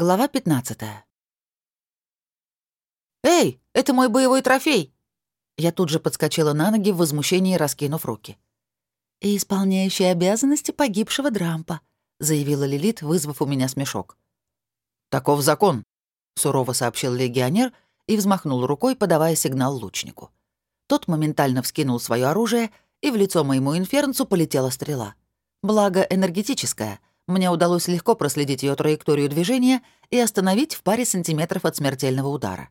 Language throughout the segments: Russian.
Глава 15. «Эй, это мой боевой трофей!» Я тут же подскочила на ноги в возмущении, раскинув руки. «И исполняющий обязанности погибшего Дрампа», — заявила Лилит, вызвав у меня смешок. «Таков закон», — сурово сообщил легионер и взмахнул рукой, подавая сигнал лучнику. Тот моментально вскинул свое оружие, и в лицо моему инфернцу полетела стрела. Благо, энергетическая — мне удалось легко проследить ее траекторию движения и остановить в паре сантиметров от смертельного удара.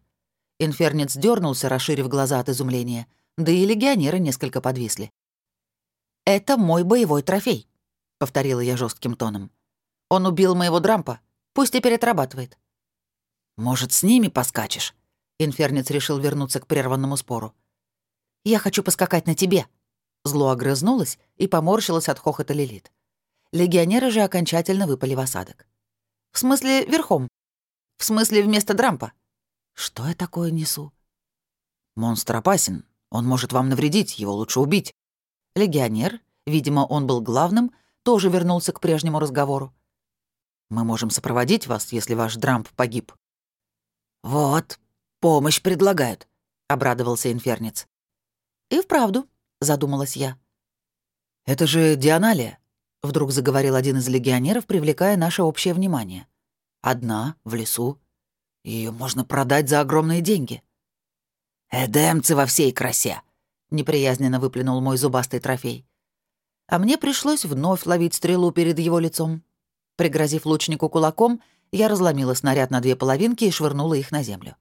Инфернец дернулся, расширив глаза от изумления, да и легионеры несколько подвисли. «Это мой боевой трофей», — повторила я жестким тоном. «Он убил моего Дрампа. Пусть теперь отрабатывает». «Может, с ними поскачешь?» Инфернец решил вернуться к прерванному спору. «Я хочу поскакать на тебе», Зло огрызнулась и поморщилась от хохота Лилит. Легионеры же окончательно выпали в осадок. «В смысле, верхом? В смысле, вместо Дрампа?» «Что я такое несу?» «Монстр опасен. Он может вам навредить, его лучше убить». Легионер, видимо, он был главным, тоже вернулся к прежнему разговору. «Мы можем сопроводить вас, если ваш Драмп погиб». «Вот, помощь предлагают», — обрадовался инфернец. «И вправду», — задумалась я. «Это же Дианалия», — вдруг заговорил один из легионеров, привлекая наше общее внимание. «Одна, в лесу. Ее можно продать за огромные деньги». «Эдемцы во всей красе!» — неприязненно выплюнул мой зубастый трофей. А мне пришлось вновь ловить стрелу перед его лицом. Пригрозив лучнику кулаком, я разломила снаряд на две половинки и швырнула их на землю.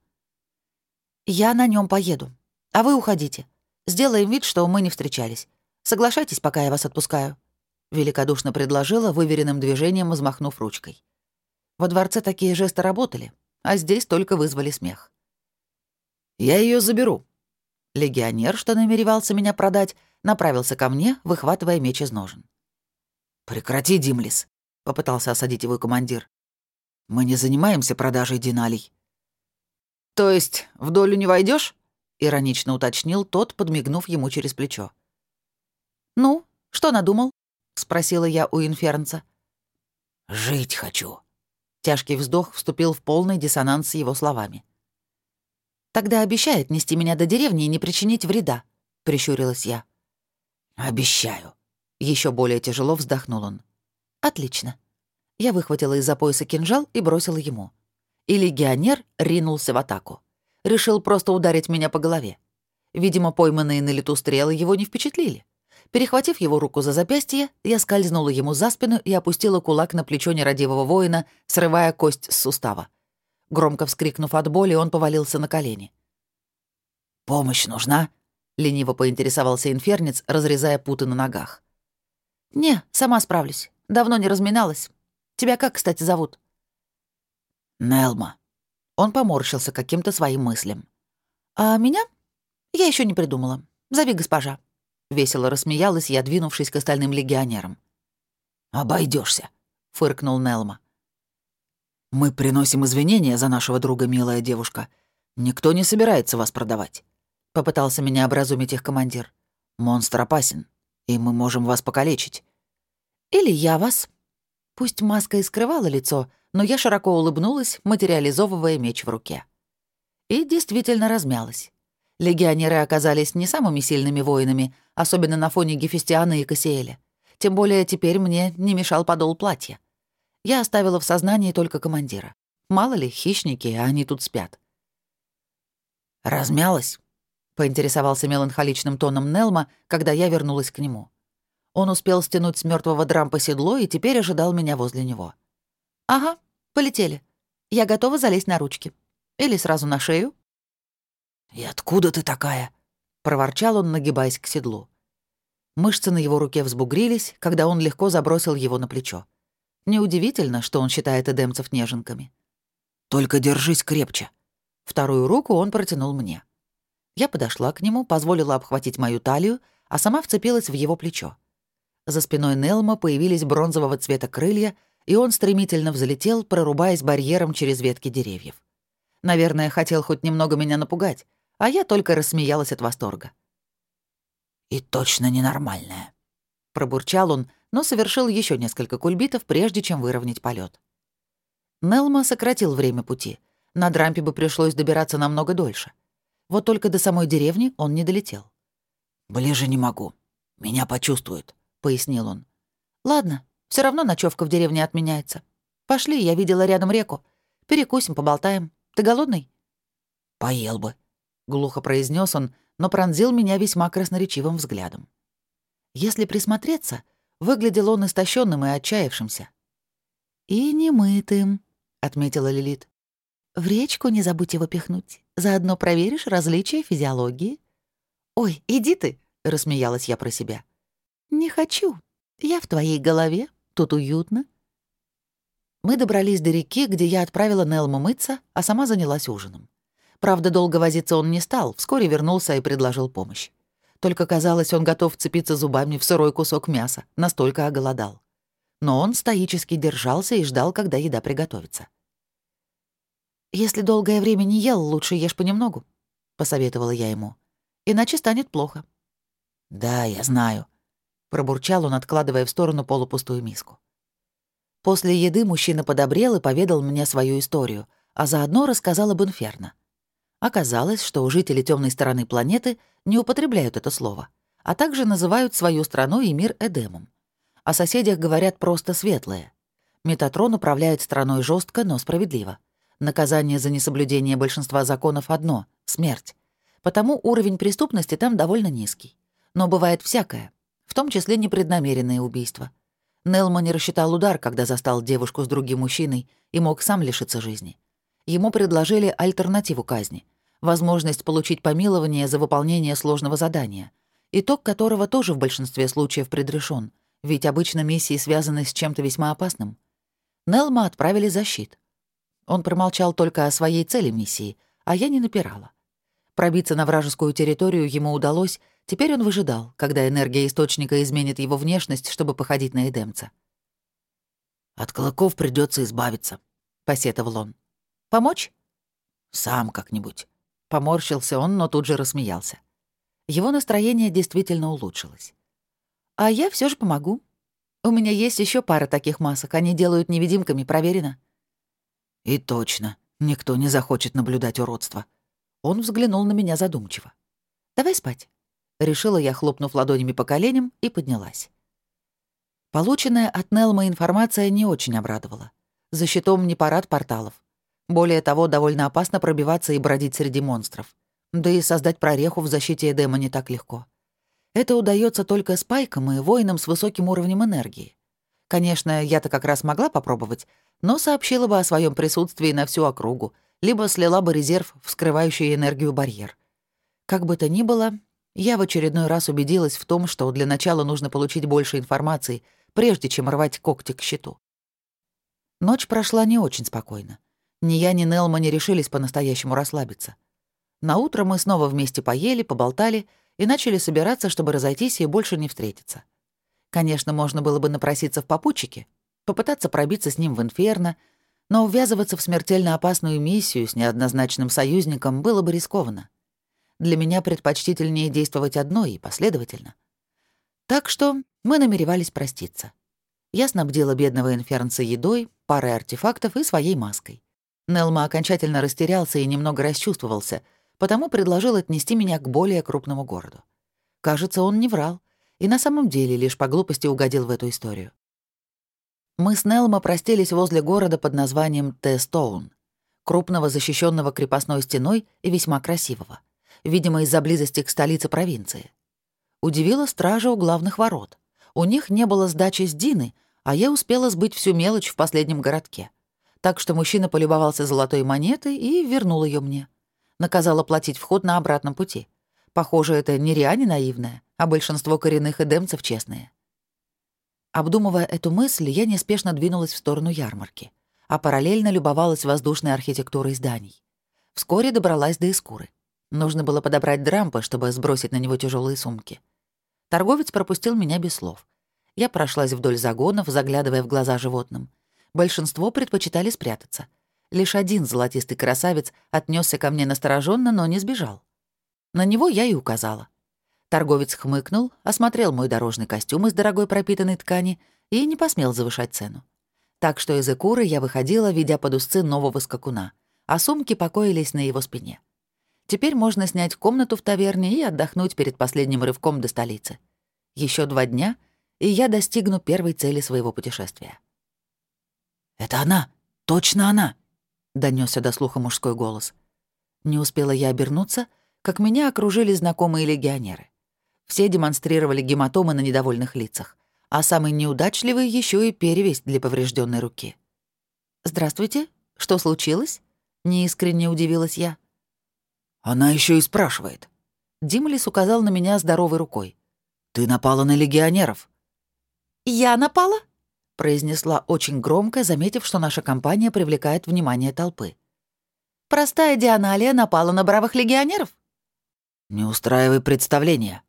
«Я на нем поеду, а вы уходите. Сделаем вид, что мы не встречались. Соглашайтесь, пока я вас отпускаю». — великодушно предложила, выверенным движением взмахнув ручкой. Во дворце такие жесты работали, а здесь только вызвали смех. «Я ее заберу». Легионер, что намеревался меня продать, направился ко мне, выхватывая меч из ножен. «Прекрати, Димлис», — попытался осадить его командир. «Мы не занимаемся продажей диналей». «То есть в долю не войдешь? иронично уточнил тот, подмигнув ему через плечо. «Ну, что надумал?» — спросила я у инфернца. «Жить хочу». Тяжкий вздох вступил в полный диссонанс с его словами. «Тогда обещает нести меня до деревни и не причинить вреда», — прищурилась я. «Обещаю». Еще более тяжело вздохнул он. «Отлично». Я выхватила из-за пояса кинжал и бросила ему. И легионер ринулся в атаку. Решил просто ударить меня по голове. Видимо, пойманные на лету стрелы его не впечатлили. Перехватив его руку за запястье, я скользнула ему за спину и опустила кулак на плечо нерадивого воина, срывая кость с сустава. Громко вскрикнув от боли, он повалился на колени. «Помощь нужна?» — лениво поинтересовался инфернец, разрезая путы на ногах. «Не, сама справлюсь. Давно не разминалась. Тебя как, кстати, зовут?» «Нелма». Он поморщился каким-то своим мыслям. «А меня? Я еще не придумала. Зови госпожа». — весело рассмеялась я, двинувшись к остальным легионерам. Обойдешься, фыркнул Нелма. «Мы приносим извинения за нашего друга, милая девушка. Никто не собирается вас продавать», — попытался меня образумить их командир. «Монстр опасен, и мы можем вас покалечить». «Или я вас». Пусть маска и скрывала лицо, но я широко улыбнулась, материализовывая меч в руке. И действительно размялась. Легионеры оказались не самыми сильными воинами, особенно на фоне Гефестиана и Кассиэля. Тем более теперь мне не мешал подол платья. Я оставила в сознании только командира. Мало ли, хищники, а они тут спят. «Размялась?» — поинтересовался меланхоличным тоном Нелма, когда я вернулась к нему. Он успел стянуть с мертвого дрампа седло и теперь ожидал меня возле него. «Ага, полетели. Я готова залезть на ручки. Или сразу на шею?» «И откуда ты такая?» — проворчал он, нагибаясь к седлу. Мышцы на его руке взбугрились, когда он легко забросил его на плечо. Неудивительно, что он считает эдемцев неженками. «Только держись крепче». Вторую руку он протянул мне. Я подошла к нему, позволила обхватить мою талию, а сама вцепилась в его плечо. За спиной Нелма появились бронзового цвета крылья, и он стремительно взлетел, прорубаясь барьером через ветки деревьев. Наверное, хотел хоть немного меня напугать, а я только рассмеялась от восторга. «И точно ненормальная», — пробурчал он, но совершил еще несколько кульбитов, прежде чем выровнять полет. Нелма сократил время пути. На дрампе бы пришлось добираться намного дольше. Вот только до самой деревни он не долетел. «Ближе не могу. Меня почувствуют», — пояснил он. «Ладно, все равно ночевка в деревне отменяется. Пошли, я видела рядом реку. Перекусим, поболтаем. Ты голодный?» «Поел бы», — глухо произнес он, но пронзил меня весьма красноречивым взглядом. Если присмотреться, выглядел он истощенным и отчаявшимся. «И немытым», — отметила Лилит. «В речку не забудь его пихнуть. Заодно проверишь различия физиологии». «Ой, иди ты», — рассмеялась я про себя. «Не хочу. Я в твоей голове. Тут уютно». Мы добрались до реки, где я отправила Нелму мыться, а сама занялась ужином. Правда, долго возиться он не стал, вскоре вернулся и предложил помощь. Только казалось, он готов вцепиться зубами в сырой кусок мяса, настолько оголодал. Но он стоически держался и ждал, когда еда приготовится. «Если долгое время не ел, лучше ешь понемногу», — посоветовала я ему. «Иначе станет плохо». «Да, я знаю», — пробурчал он, откладывая в сторону полупустую миску. После еды мужчина подобрел и поведал мне свою историю, а заодно рассказал об инферно. Оказалось, что жители темной стороны планеты не употребляют это слово, а также называют свою страну и мир Эдемом. О соседях говорят просто светлые. Метатрон управляет страной жестко, но справедливо. Наказание за несоблюдение большинства законов одно — смерть. Потому уровень преступности там довольно низкий. Но бывает всякое, в том числе непреднамеренные убийства. Нелма не рассчитал удар, когда застал девушку с другим мужчиной и мог сам лишиться жизни. Ему предложили альтернативу казни — возможность получить помилование за выполнение сложного задания, итог которого тоже в большинстве случаев предрешен, ведь обычно миссии связаны с чем-то весьма опасным. Нелма отправили за щит. Он промолчал только о своей цели миссии, а я не напирала. Пробиться на вражескую территорию ему удалось, теперь он выжидал, когда энергия источника изменит его внешность, чтобы походить на Эдемца. «От клыков придется избавиться», — посетовал он. Помочь?» «Сам как-нибудь». Поморщился он, но тут же рассмеялся. Его настроение действительно улучшилось. «А я все же помогу. У меня есть еще пара таких масок, они делают невидимками, проверено». «И точно, никто не захочет наблюдать уродство». Он взглянул на меня задумчиво. «Давай спать». Решила я, хлопнув ладонями по коленям, и поднялась. Полученная от Нелма информация не очень обрадовала. За щитом не парад порталов. Более того, довольно опасно пробиваться и бродить среди монстров. Да и создать прореху в защите Эдема не так легко. Это удается только спайкам и воинам с высоким уровнем энергии. Конечно, я-то как раз могла попробовать, но сообщила бы о своем присутствии на всю округу, либо слила бы резерв, вскрывающий энергию барьер. Как бы то ни было, я в очередной раз убедилась в том, что для начала нужно получить больше информации, прежде чем рвать когти к щиту. Ночь прошла не очень спокойно. Ни я, ни Нелма не решились по-настоящему расслабиться. На утро мы снова вместе поели, поболтали и начали собираться, чтобы разойтись и больше не встретиться. Конечно, можно было бы напроситься в попутчики, попытаться пробиться с ним в инферно, но ввязываться в смертельно опасную миссию с неоднозначным союзником было бы рискованно. Для меня предпочтительнее действовать одной и последовательно. Так что мы намеревались проститься. Я снабдила бедного инфернца едой, парой артефактов и своей маской. Нелма окончательно растерялся и немного расчувствовался, потому предложил отнести меня к более крупному городу. Кажется, он не врал, и на самом деле лишь по глупости угодил в эту историю. Мы с Нелма простились возле города под названием Тестоун, крупного защищенного крепостной стеной и весьма красивого, видимо, из-за близости к столице провинции. Удивила стража у главных ворот. У них не было сдачи с Дины, а я успела сбыть всю мелочь в последнем городке так что мужчина полюбовался золотой монетой и вернул ее мне. Наказал оплатить вход на обратном пути. Похоже, это не Риане наивная, а большинство коренных эдемцев честные. Обдумывая эту мысль, я неспешно двинулась в сторону ярмарки, а параллельно любовалась воздушной архитектурой зданий. Вскоре добралась до Искуры. Нужно было подобрать дрампа, чтобы сбросить на него тяжелые сумки. Торговец пропустил меня без слов. Я прошлась вдоль загонов, заглядывая в глаза животным. Большинство предпочитали спрятаться. Лишь один золотистый красавец отнесся ко мне настороженно, но не сбежал. На него я и указала. Торговец хмыкнул, осмотрел мой дорожный костюм из дорогой пропитанной ткани и не посмел завышать цену. так что из Экуры я выходила, ведя под узцы нового скакуна, а сумки покоились на его спине. Теперь можно снять комнату в таверне и отдохнуть перед последним рывком до столицы. Еще два дня, и я достигну первой цели своего путешествия. «Это она! Точно она!» — донесся до слуха мужской голос. Не успела я обернуться, как меня окружили знакомые легионеры. Все демонстрировали гематомы на недовольных лицах, а самый неудачливый еще и перевесь для поврежденной руки. «Здравствуйте, что случилось?» — неискренне удивилась я. «Она еще и спрашивает». Димлис указал на меня здоровой рукой. «Ты напала на легионеров». «Я напала?» — произнесла очень громко, заметив, что наша компания привлекает внимание толпы. «Простая Дианалия напала на бравых легионеров?» «Не устраивай представления».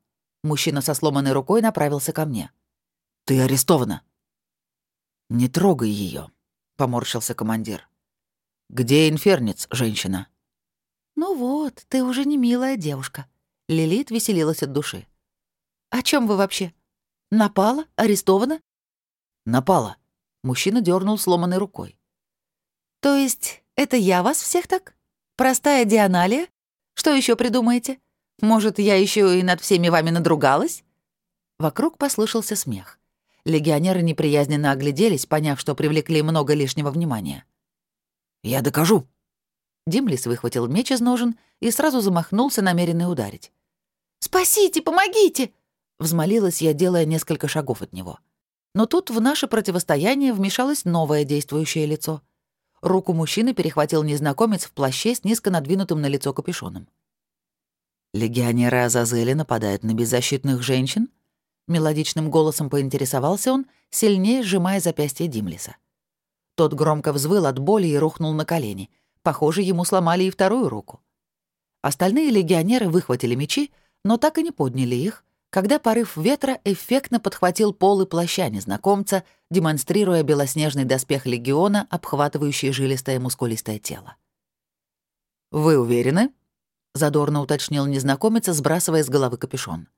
Мужчина со сломанной рукой направился ко мне. «Ты арестована». «Не трогай ее, поморщился командир. «Где инферниц, женщина?» «Ну вот, ты уже не милая девушка». Лилит веселилась от души. «О чем вы вообще? Напала? Арестована?» «Напала». Мужчина дернул сломанной рукой. «То есть это я вас всех так? Простая Дианалия? Что еще придумаете? Может, я еще и над всеми вами надругалась?» Вокруг послышался смех. Легионеры неприязненно огляделись, поняв, что привлекли много лишнего внимания. «Я докажу», Димлис выхватил меч из ножен и сразу замахнулся, намеренный ударить. «Спасите, помогите!» — взмолилась я, делая несколько шагов от него. Но тут в наше противостояние вмешалось новое действующее лицо. Руку мужчины перехватил незнакомец в плаще с низко надвинутым на лицо капюшоном. «Легионеры Азазели нападают на беззащитных женщин?» Мелодичным голосом поинтересовался он, сильнее сжимая запястье Димлиса. Тот громко взвыл от боли и рухнул на колени, Похоже, ему сломали и вторую руку. Остальные легионеры выхватили мечи, но так и не подняли их, когда порыв ветра эффектно подхватил полы плаща незнакомца, демонстрируя белоснежный доспех легиона, обхватывающий жилистое мускулистое тело. «Вы уверены?» — задорно уточнил незнакомец, сбрасывая с головы капюшон.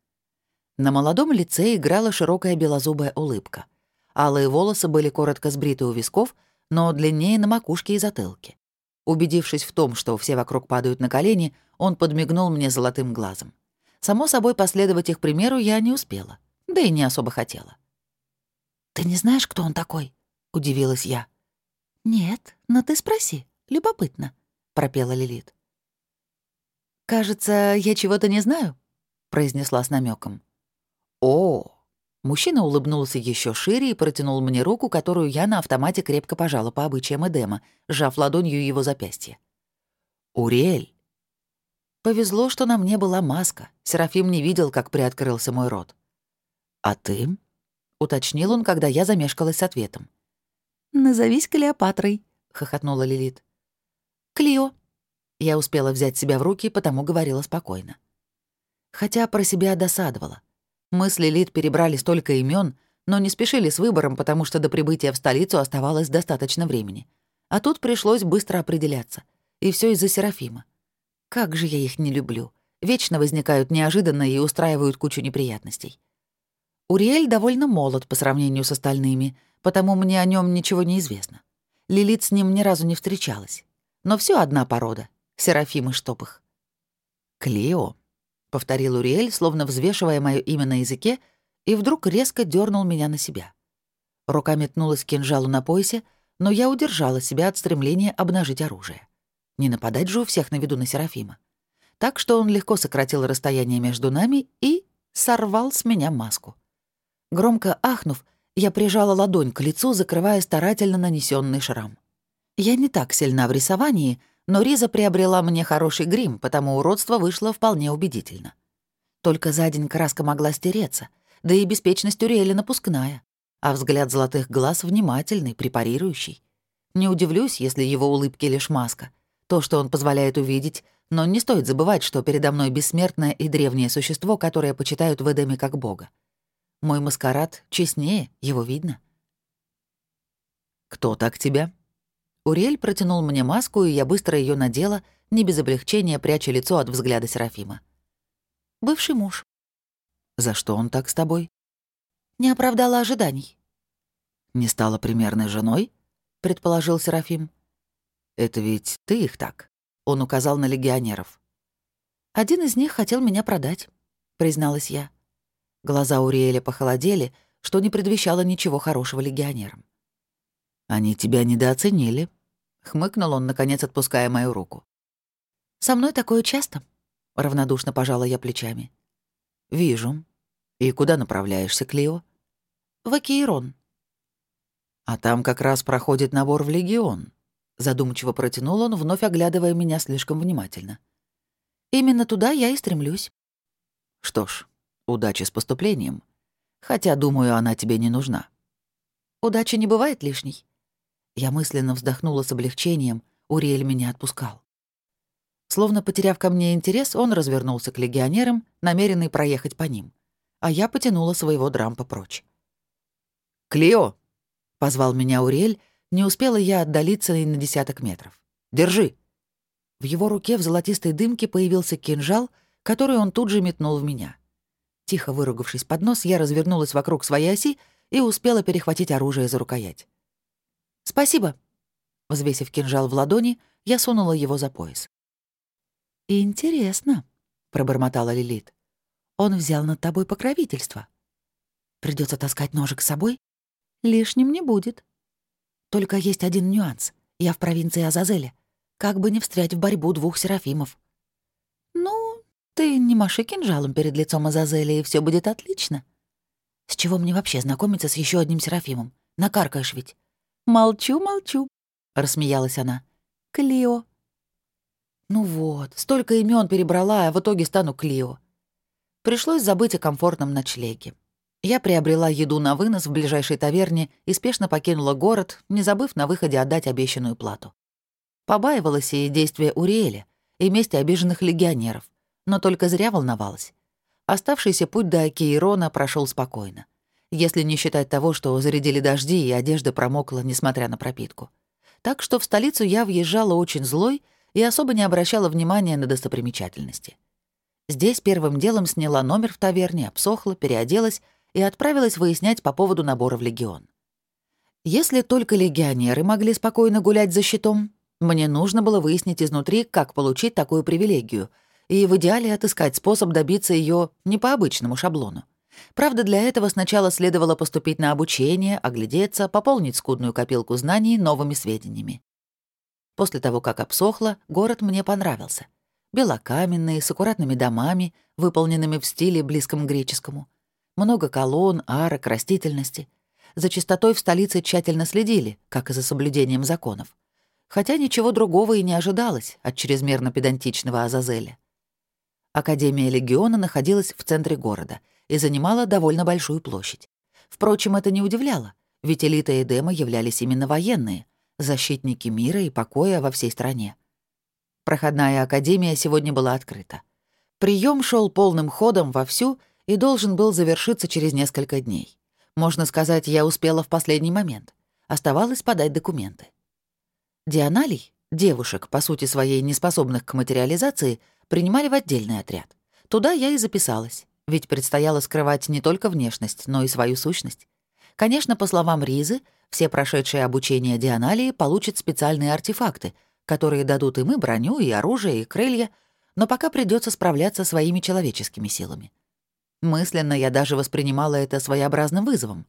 На молодом лице играла широкая белозубая улыбка. Алые волосы были коротко сбриты у висков, но длиннее на макушке и затылке. Убедившись в том, что все вокруг падают на колени, он подмигнул мне золотым глазом. Само собой, последовать их примеру я не успела, да и не особо хотела. «Ты не знаешь, кто он такой?» — удивилась я. «Нет, но ты спроси, любопытно», — пропела Лилит. «Кажется, я чего-то не знаю», — произнесла с намеком. «О, Мужчина улыбнулся еще шире и протянул мне руку, которую я на автомате крепко пожала по обычаям Эдема, сжав ладонью его запястье. «Уриэль!» Повезло, что на мне была маска. Серафим не видел, как приоткрылся мой рот. «А ты?» — уточнил он, когда я замешкалась с ответом. «Назовись Клеопатрой», — хохотнула Лилит. «Клио». Я успела взять себя в руки, потому говорила спокойно. Хотя про себя досадовала. Мы с Лилит перебрали столько имен, но не спешили с выбором, потому что до прибытия в столицу оставалось достаточно времени. А тут пришлось быстро определяться. И все из-за Серафима. Как же я их не люблю. Вечно возникают неожиданно и устраивают кучу неприятностей. Уриэль довольно молод по сравнению с остальными, потому мне о нем ничего не известно. Лилит с ним ни разу не встречалась. Но все одна порода — Серафим и Штопых. Клео — повторил Уриэль, словно взвешивая мое имя на языке, и вдруг резко дернул меня на себя. Рука метнулась к кинжалу на поясе, но я удержала себя от стремления обнажить оружие. Не нападать же у всех на виду на Серафима. Так что он легко сократил расстояние между нами и сорвал с меня маску. Громко ахнув, я прижала ладонь к лицу, закрывая старательно нанесенный шрам. Я не так сильна в рисовании, но Риза приобрела мне хороший грим, потому уродство вышло вполне убедительно. Только за день краска могла стереться, да и беспечность Уриэля напускная, а взгляд золотых глаз внимательный, препарирующий. Не удивлюсь, если его улыбки лишь маска, то, что он позволяет увидеть, но не стоит забывать, что передо мной бессмертное и древнее существо, которое почитают в Эдеме как бога. Мой маскарад честнее, его видно. «Кто так тебя?» Уриэль протянул мне маску, и я быстро ее надела, не без облегчения пряча лицо от взгляда Серафима. «Бывший муж». «За что он так с тобой?» «Не оправдала ожиданий». «Не стала примерной женой?» — предположил Серафим. «Это ведь ты их так?» — он указал на легионеров. «Один из них хотел меня продать», — призналась я. Глаза Уриэля похолодели, что не предвещало ничего хорошего легионерам. «Они тебя недооценили», — хмыкнул он, наконец отпуская мою руку. «Со мной такое часто», — равнодушно пожала я плечами. «Вижу. И куда направляешься, Клио?» «В Акиерон». «А там как раз проходит набор в Легион», — задумчиво протянул он, вновь оглядывая меня слишком внимательно. «Именно туда я и стремлюсь». «Что ж, удачи с поступлением. Хотя, думаю, она тебе не нужна». «Удача не бывает лишней». Я мысленно вздохнула с облегчением, Уриэль меня отпускал. Словно потеряв ко мне интерес, он развернулся к легионерам, намеренный проехать по ним. А я потянула своего дрампа прочь. «Клио!» — позвал меня Урель, не успела я отдалиться и на десяток метров. «Держи!» В его руке в золотистой дымке появился кинжал, который он тут же метнул в меня. Тихо выругавшись под нос, я развернулась вокруг своей оси и успела перехватить оружие за рукоять. «Спасибо!» Взвесив кинжал в ладони, я сунула его за пояс. «Интересно», — пробормотала Лилит. «Он взял над тобой покровительство. Придется таскать ножик с собой? Лишним не будет. Только есть один нюанс. Я в провинции Азазеля. Как бы не встрять в борьбу двух серафимов». «Ну, ты не маши кинжалом перед лицом Азазеля, и все будет отлично. С чего мне вообще знакомиться с еще одним серафимом? Накаркаешь ведь». «Молчу, молчу», — рассмеялась она. «Клио, ну вот, столько имен перебрала, а в итоге стану Клио. Пришлось забыть о комфортном ночлеге. Я приобрела еду на вынос в ближайшей таверне и спешно покинула город, не забыв на выходе отдать обещанную плату. Побаивалась и действия Уриэля, и мести обиженных легионеров, но только зря волновалась. Оставшийся путь до Акиерона прошел спокойно, если не считать того, что зарядили дожди и одежда промокла, несмотря на пропитку. Так что в столицу я въезжала очень злой и особо не обращала внимания на достопримечательности. Здесь первым делом сняла номер в таверне, обсохла, переоделась и отправилась выяснять по поводу набора в легион. Если только легионеры могли спокойно гулять за щитом, мне нужно было выяснить изнутри, как получить такую привилегию, и в идеале отыскать способ добиться ее не по обычному шаблону. Правда, для этого сначала следовало поступить на обучение, оглядеться, пополнить скудную копилку знаний новыми сведениями. После того, как обсохло, город мне понравился. Белокаменный, с аккуратными домами, выполненными в стиле близком к греческому. Много колонн, арок, растительности. За чистотой в столице тщательно следили, как и за соблюдением законов. Хотя ничего другого и не ожидалось от чрезмерно педантичного Азазеля. Академия легиона находилась в центре города и занимала довольно большую площадь. Впрочем, это не удивляло, ведь элита Эдема являлись именно военные, защитники мира и покоя во всей стране. Проходная академия сегодня была открыта. Прием шел полным ходом вовсю и должен был завершиться через несколько дней. Можно сказать, я успела в последний момент. Оставалось подать документы. Дианалий, девушек, по сути своей неспособных к материализации, принимали в отдельный отряд. Туда я и записалась, ведь предстояло скрывать не только внешность, но и свою сущность. Конечно, по словам Ризы, все прошедшие обучение Дианалии получат специальные артефакты, которые дадут им и броню, и оружие, и крылья, но пока придется справляться своими человеческими силами. Мысленно я даже воспринимала это своеобразным вызовом.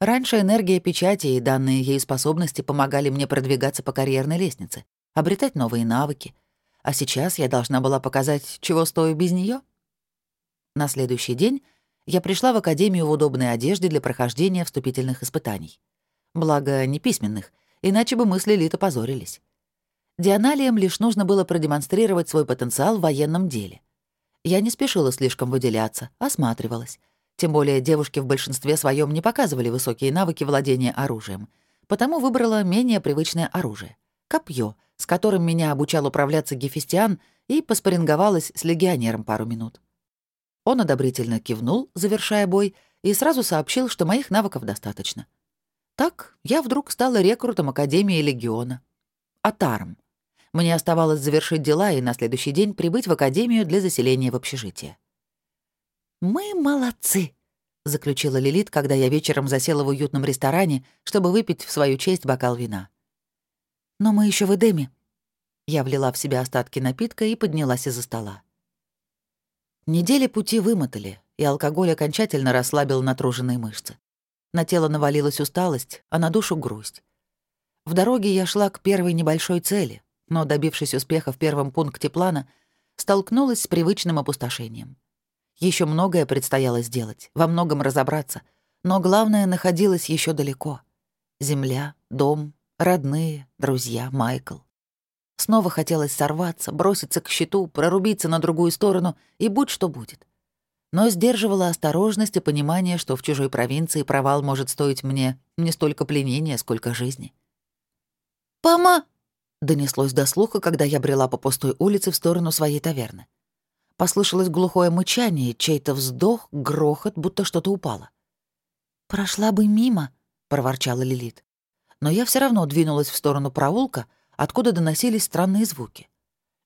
Раньше энергия печати и данные ей способности помогали мне продвигаться по карьерной лестнице, обретать новые навыки. А сейчас я должна была показать, чего стою без нее. На следующий день я пришла в академию в удобной одежде для прохождения вступительных испытаний. Благо, не письменных, иначе бы мысли Лита позорились. Дианалиям лишь нужно было продемонстрировать свой потенциал в военном деле. Я не спешила слишком выделяться, осматривалась. Тем более девушки в большинстве своем не показывали высокие навыки владения оружием. Потому выбрала менее привычное оружие — копье, с которым меня обучал управляться Гефестиан, и поспоринговалась с легионером пару минут. Он одобрительно кивнул, завершая бой, и сразу сообщил, что моих навыков достаточно. Так я вдруг стала рекрутом Академии Легиона. Атаром. Мне оставалось завершить дела и на следующий день прибыть в Академию для заселения в общежитие. «Мы молодцы», — заключила Лилит, когда я вечером засела в уютном ресторане, чтобы выпить в свою честь бокал вина. Но мы еще в Эдеме». Я влила в себя остатки напитка и поднялась из-за стола. Недели пути вымотали, и алкоголь окончательно расслабил натруженные мышцы. На тело навалилась усталость, а на душу — грусть. В дороге я шла к первой небольшой цели, но, добившись успеха в первом пункте плана, столкнулась с привычным опустошением. Еще многое предстояло сделать, во многом разобраться, но главное находилось еще далеко. Земля, дом, родные, друзья, Майкл. Снова хотелось сорваться, броситься к щиту, прорубиться на другую сторону и будь что будет. Но сдерживала осторожность и понимание, что в чужой провинции провал может стоить мне не столько пленения, сколько жизни. «Пама!» — донеслось до слуха, когда я брела по пустой улице в сторону своей таверны. Послышалось глухое мычание, чей-то вздох, грохот, будто что-то упало. «Прошла бы мимо», — проворчала Лилит. Но я все равно двинулась в сторону проулка, откуда доносились странные звуки.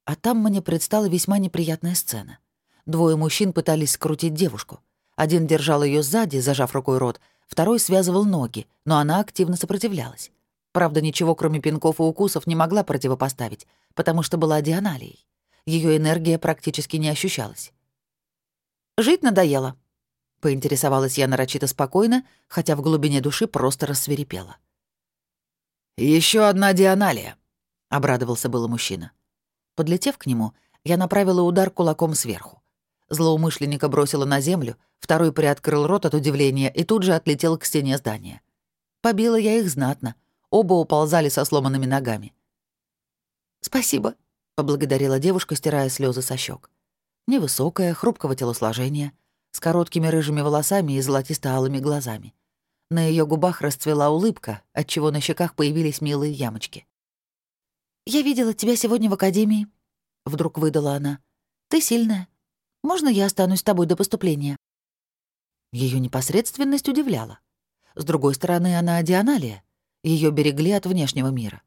А там мне предстала весьма неприятная сцена. Двое мужчин пытались скрутить девушку. Один держал ее сзади, зажав рукой рот, второй связывал ноги, но она активно сопротивлялась. Правда, ничего, кроме пинков и укусов, не могла противопоставить, потому что была дианалией. Ее энергия практически не ощущалась. «Жить надоело», — поинтересовалась я нарочито спокойно, хотя в глубине души просто рассверепела. Еще одна дианалия», — обрадовался было мужчина. Подлетев к нему, я направила удар кулаком сверху. Злоумышленника бросила на землю, второй приоткрыл рот от удивления и тут же отлетел к стене здания. Побила я их знатно, оба уползали со сломанными ногами. «Спасибо», — поблагодарила девушка, стирая слезы со щек. Невысокая, хрупкого телосложения, с короткими рыжими волосами и золотисто-алыми глазами. На ее губах расцвела улыбка, отчего на щеках появились милые ямочки. «Я видела тебя сегодня в академии», — вдруг выдала она. «Ты сильная. Можно я останусь с тобой до поступления?» Ее непосредственность удивляла. С другой стороны, она Дианалия. Ее берегли от внешнего мира.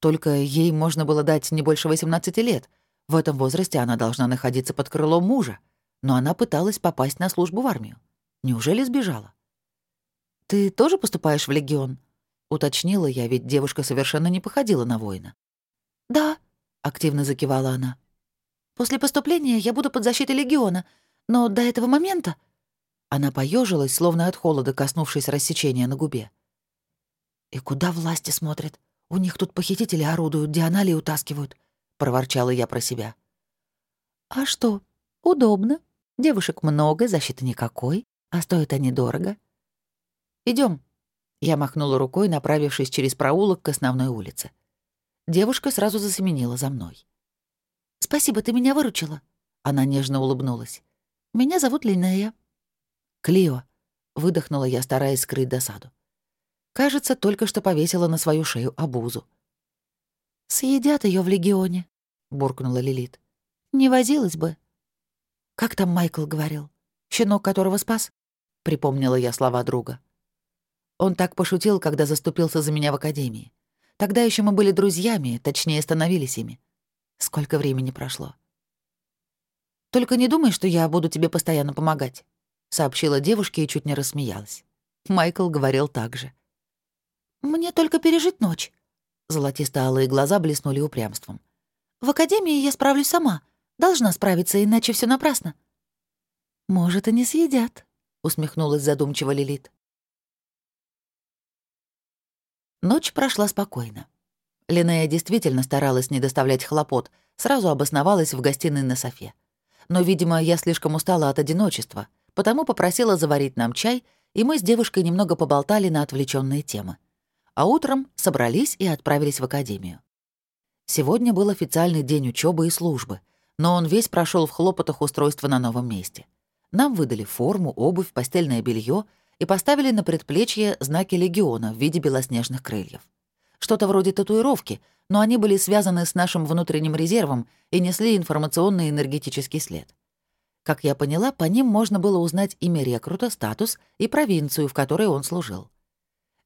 Только ей можно было дать не больше 18 лет. В этом возрасте она должна находиться под крылом мужа. Но она пыталась попасть на службу в армию. Неужели сбежала? «Ты тоже поступаешь в легион?» — уточнила я, ведь девушка совершенно не походила на воина. «Да», — активно закивала она. «После поступления я буду под защитой легиона, но до этого момента...» Она поежилась, словно от холода, коснувшись рассечения на губе. «И куда власти смотрят? У них тут похитители орудуют, дианалии утаскивают», — проворчала я про себя. «А что? Удобно. Девушек много, защиты никакой, а стоят они дорого. Идем. Я махнула рукой, направившись через проулок к основной улице. Девушка сразу засеменила за мной. «Спасибо, ты меня выручила». Она нежно улыбнулась. «Меня зовут Линнея». «Клио», — выдохнула я, стараясь скрыть досаду. Кажется, только что повесила на свою шею обузу. «Съедят ее в легионе», — буркнула Лилит. «Не возилась бы». «Как там Майкл говорил? Щенок, которого спас?» — припомнила я слова друга. Он так пошутил, когда заступился за меня в академии. Тогда еще мы были друзьями, точнее, становились ими. Сколько времени прошло. «Только не думай, что я буду тебе постоянно помогать», — сообщила девушке и чуть не рассмеялась. Майкл говорил так же. «Мне только пережить ночь». Золотисто-алые глаза блеснули упрямством. «В академии я справлюсь сама. Должна справиться, иначе все напрасно». «Может, и не съедят», — усмехнулась задумчиво Лилит. Ночь прошла спокойно. Линея действительно старалась не доставлять хлопот, сразу обосновалась в гостиной на софе. Но, видимо, я слишком устала от одиночества, потому попросила заварить нам чай, и мы с девушкой немного поболтали на отвлеченные темы. А утром собрались и отправились в академию. Сегодня был официальный день учебы и службы, но он весь прошел в хлопотах устройства на новом месте. Нам выдали форму, обувь, постельное белье и поставили на предплечье знаки легиона в виде белоснежных крыльев. Что-то вроде татуировки, но они были связаны с нашим внутренним резервом и несли информационный энергетический след. Как я поняла, по ним можно было узнать имя рекрута, статус и провинцию, в которой он служил.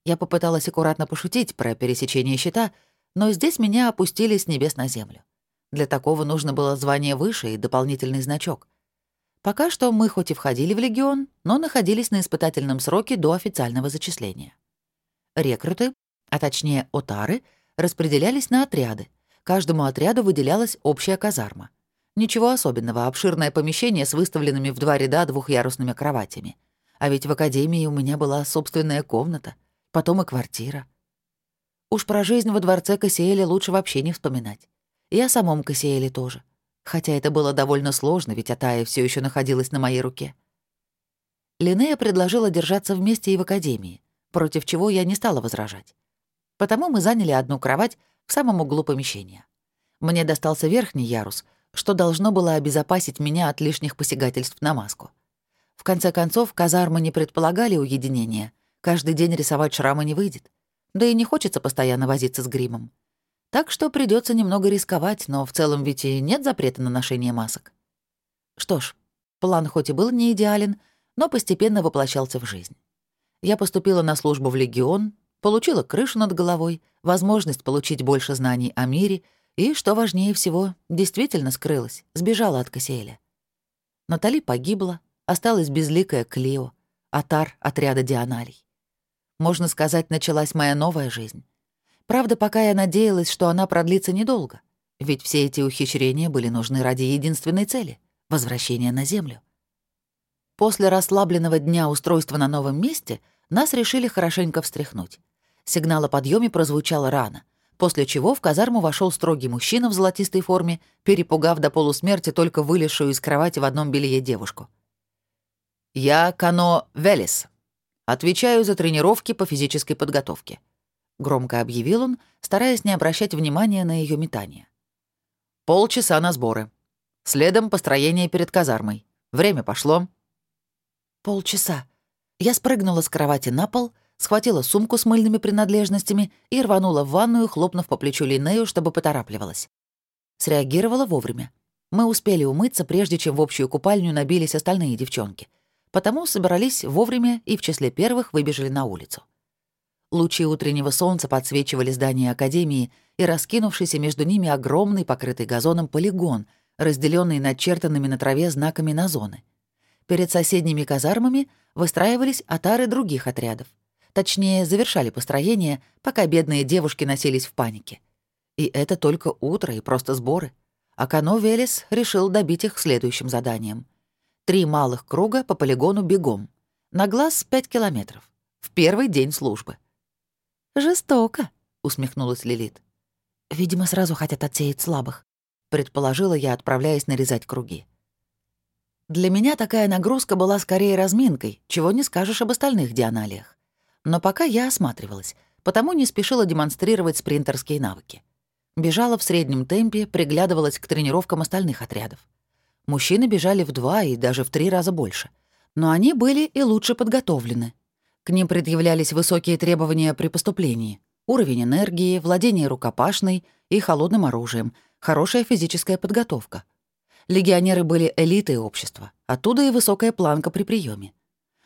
Я попыталась аккуратно пошутить про пересечение щита, но здесь меня опустили с небес на землю. Для такого нужно было звание выше и дополнительный значок. Пока что мы хоть и входили в легион, но находились на испытательном сроке до официального зачисления. Рекруты, а точнее отары, распределялись на отряды. Каждому отряду выделялась общая казарма. Ничего особенного, обширное помещение с выставленными в два ряда двухъярусными кроватями. А ведь в академии у меня была собственная комната, потом и квартира. Уж про жизнь во дворце Кассиэля лучше вообще не вспоминать. И о самом Кассиэле тоже. Хотя это было довольно сложно, ведь Атая все еще находилась на моей руке. Линнея предложила держаться вместе и в академии, против чего я не стала возражать. Потому мы заняли одну кровать в самом углу помещения. Мне достался верхний ярус, что должно было обезопасить меня от лишних посягательств на маску. В конце концов, казармы не предполагали уединения. Каждый день рисовать шрамы не выйдет. Да и не хочется постоянно возиться с гримом. Так что придется немного рисковать, но в целом ведь и нет запрета на ношение масок. Что ж, план хоть и был не идеален, но постепенно воплощался в жизнь. Я поступила на службу в Легион, получила крышу над головой, возможность получить больше знаний о мире — и, что важнее всего, действительно скрылась, сбежала от Кассиэля. Натали погибла, осталась безликая Клео, Атар отряда Дианалей. Можно сказать, началась моя новая жизнь. Правда, пока я надеялась, что она продлится недолго, ведь все эти ухищрения были нужны ради единственной цели — возвращения на Землю. После расслабленного дня устройства на новом месте нас решили хорошенько встряхнуть. Сигнал о подъеме прозвучал рано, после чего в казарму вошел строгий мужчина в золотистой форме, перепугав до полусмерти только вылезшую из кровати в одном белье девушку. «Я Кано Велес. Отвечаю за тренировки по физической подготовке», — громко объявил он, стараясь не обращать внимания на ее метание. «Полчаса на сборы. Следом построение перед казармой. Время пошло». «Полчаса». Я спрыгнула с кровати на пол — схватила сумку с мыльными принадлежностями и рванула в ванную, хлопнув по плечу Линнею, чтобы поторапливалась. Среагировала вовремя. Мы успели умыться, прежде чем в общую купальню набились остальные девчонки. Потому собрались вовремя и в числе первых выбежали на улицу. Лучи утреннего солнца подсвечивали здание Академии и раскинувшийся между ними огромный, покрытый газоном, полигон, разделенный начертанными на траве знаками на зоны. Перед соседними казармами выстраивались отары других отрядов. Точнее, завершали построение, пока бедные девушки носились в панике. И это только утро и просто сборы. А Кано Велес решил добить их следующим заданием. Три малых круга по полигону бегом. На глаз пять километров. В первый день службы. «Жестоко», — усмехнулась Лилит. «Видимо, сразу хотят отсеять слабых», — предположила я, отправляясь нарезать круги. Для меня такая нагрузка была скорее разминкой, чего не скажешь об остальных дианалиях. Но пока я осматривалась, потому не спешила демонстрировать спринтерские навыки. Бежала в среднем темпе, приглядывалась к тренировкам остальных отрядов. Мужчины бежали в два и даже в три раза больше. Но они были и лучше подготовлены. К ним предъявлялись высокие требования при поступлении. Уровень энергии, владение рукопашной и холодным оружием, хорошая физическая подготовка. Легионеры были элитой общества, оттуда и высокая планка при приеме.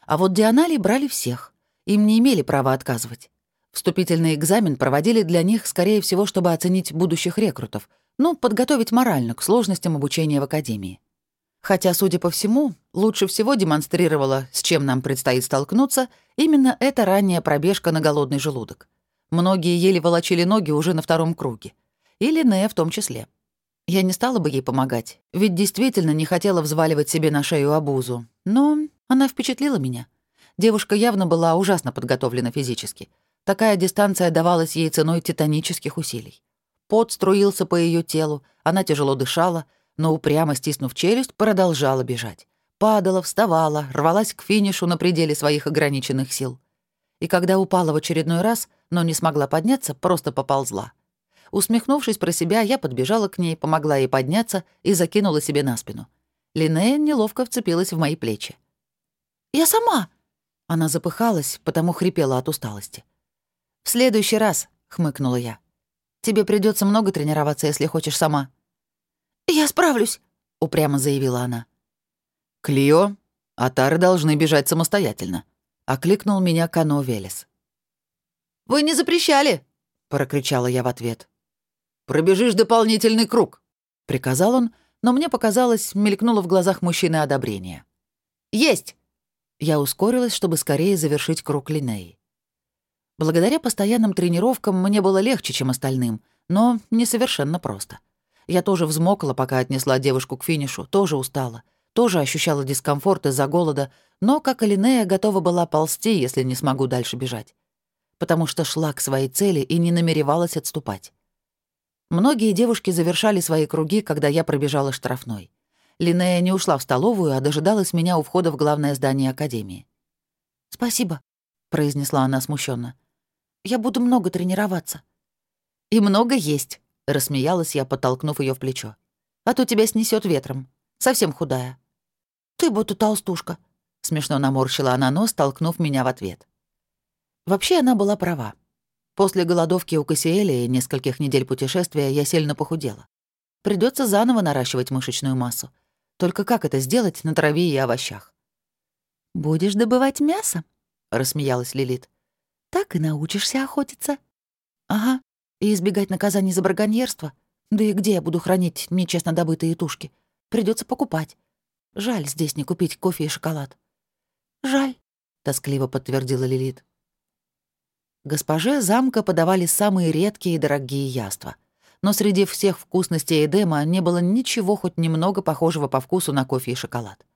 А вот Дианали брали всех. Им не имели права отказывать. Вступительный экзамен проводили для них, скорее всего, чтобы оценить будущих рекрутов, ну, подготовить морально к сложностям обучения в академии. Хотя, судя по всему, лучше всего демонстрировала, с чем нам предстоит столкнуться, именно эта ранняя пробежка на голодный желудок. Многие еле волочили ноги уже на втором круге. И Линнея в том числе. Я не стала бы ей помогать, ведь действительно не хотела взваливать себе на шею обузу. Но она впечатлила меня. Девушка явно была ужасно подготовлена физически. Такая дистанция давалась ей ценой титанических усилий. Пот струился по ее телу, она тяжело дышала, но упрямо стиснув челюсть, продолжала бежать. Падала, вставала, рвалась к финишу на пределе своих ограниченных сил. И когда упала в очередной раз, но не смогла подняться, просто поползла. Усмехнувшись про себя, я подбежала к ней, помогла ей подняться и закинула себе на спину. Линнея неловко вцепилась в мои плечи. «Я сама!» Она запыхалась, потому хрипела от усталости. «В следующий раз», — хмыкнула я. «Тебе придется много тренироваться, если хочешь сама». «Я справлюсь», — упрямо заявила она. «Клио, атары должны бежать самостоятельно», — окликнул меня Кано Велес. «Вы не запрещали!» — прокричала я в ответ. «Пробежишь дополнительный круг», — приказал он, но мне показалось, мелькнуло в глазах мужчины одобрение. «Есть!» Я ускорилась, чтобы скорее завершить круг Линеи. Благодаря постоянным тренировкам мне было легче, чем остальным, но не совершенно просто. Я тоже взмокла, пока отнесла девушку к финишу, тоже устала, тоже ощущала дискомфорт из-за голода, но, как и Линея, готова была ползти, если не смогу дальше бежать. Потому что шла к своей цели и не намеревалась отступать. Многие девушки завершали свои круги, когда я пробежала штрафной. Линея не ушла в столовую, а дожидалась меня у входа в главное здание Академии. «Спасибо», — произнесла она смущенно. «Я буду много тренироваться». «И много есть», — рассмеялась я, подтолкнув ее в плечо. «А то тебя снесет ветром. Совсем худая». «Ты будто толстушка», — смешно наморщила она нос, толкнув меня в ответ. Вообще она была права. После голодовки у Кассиэля и нескольких недель путешествия я сильно похудела. Придется заново наращивать мышечную массу. Только как это сделать на траве и овощах? «Будешь добывать мясо?» — рассмеялась Лилит. «Так и научишься охотиться». «Ага, и избегать наказаний за браконьерство. Да и где я буду хранить нечестно добытые тушки? Придется покупать. Жаль здесь не купить кофе и шоколад». «Жаль», — тоскливо подтвердила Лилит. Госпоже замка подавали самые редкие и дорогие яства — но среди всех вкусностей Эдема не было ничего хоть немного похожего по вкусу на кофе и шоколад.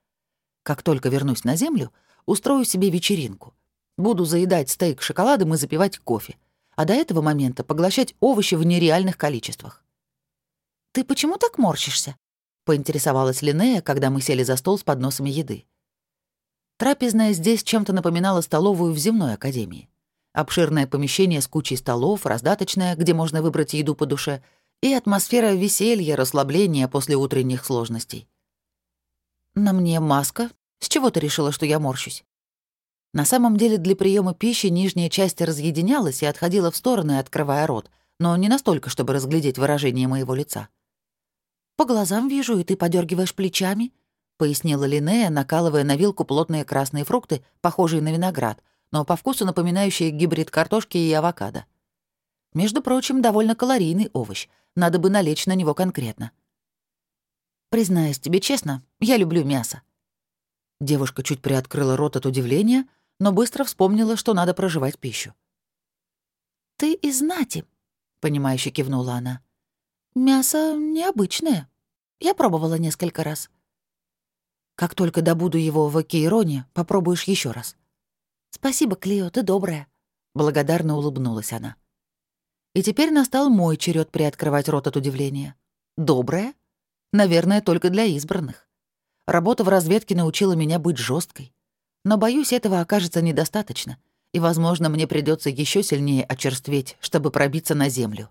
Как только вернусь на землю, устрою себе вечеринку. Буду заедать стейк шоколадом и запивать кофе, а до этого момента поглощать овощи в нереальных количествах. «Ты почему так морщишься?» — поинтересовалась Линнея, когда мы сели за стол с подносами еды. Трапезная здесь чем-то напоминала столовую в земной академии. Обширное помещение с кучей столов, раздаточное, где можно выбрать еду по душе, и атмосфера веселья, расслабления после утренних сложностей. На мне маска. С чего ты решила, что я морщусь? На самом деле для приема пищи нижняя часть разъединялась и отходила в стороны, открывая рот, но не настолько, чтобы разглядеть выражение моего лица. «По глазам вижу, и ты подергиваешь плечами», — пояснила Линнея, накалывая на вилку плотные красные фрукты, похожие на виноград, но по вкусу напоминающие гибрид картошки и авокадо. Между прочим, довольно калорийный овощ. Надо бы налечь на него конкретно. Признаюсь тебе честно, я люблю мясо. Девушка чуть приоткрыла рот от удивления, но быстро вспомнила, что надо проживать пищу. «Ты из знати», — понимающе кивнула она. «Мясо необычное. Я пробовала несколько раз. Как только добуду его в Кейроне, попробуешь еще раз. «Спасибо, Клио, ты добрая», — благодарно улыбнулась она. И теперь настал мой черед приоткрывать рот от удивления. «Добрая? Наверное, только для избранных. Работа в разведке научила меня быть жесткой. Но, боюсь, этого окажется недостаточно, и, возможно, мне придется еще сильнее очерстветь, чтобы пробиться на землю».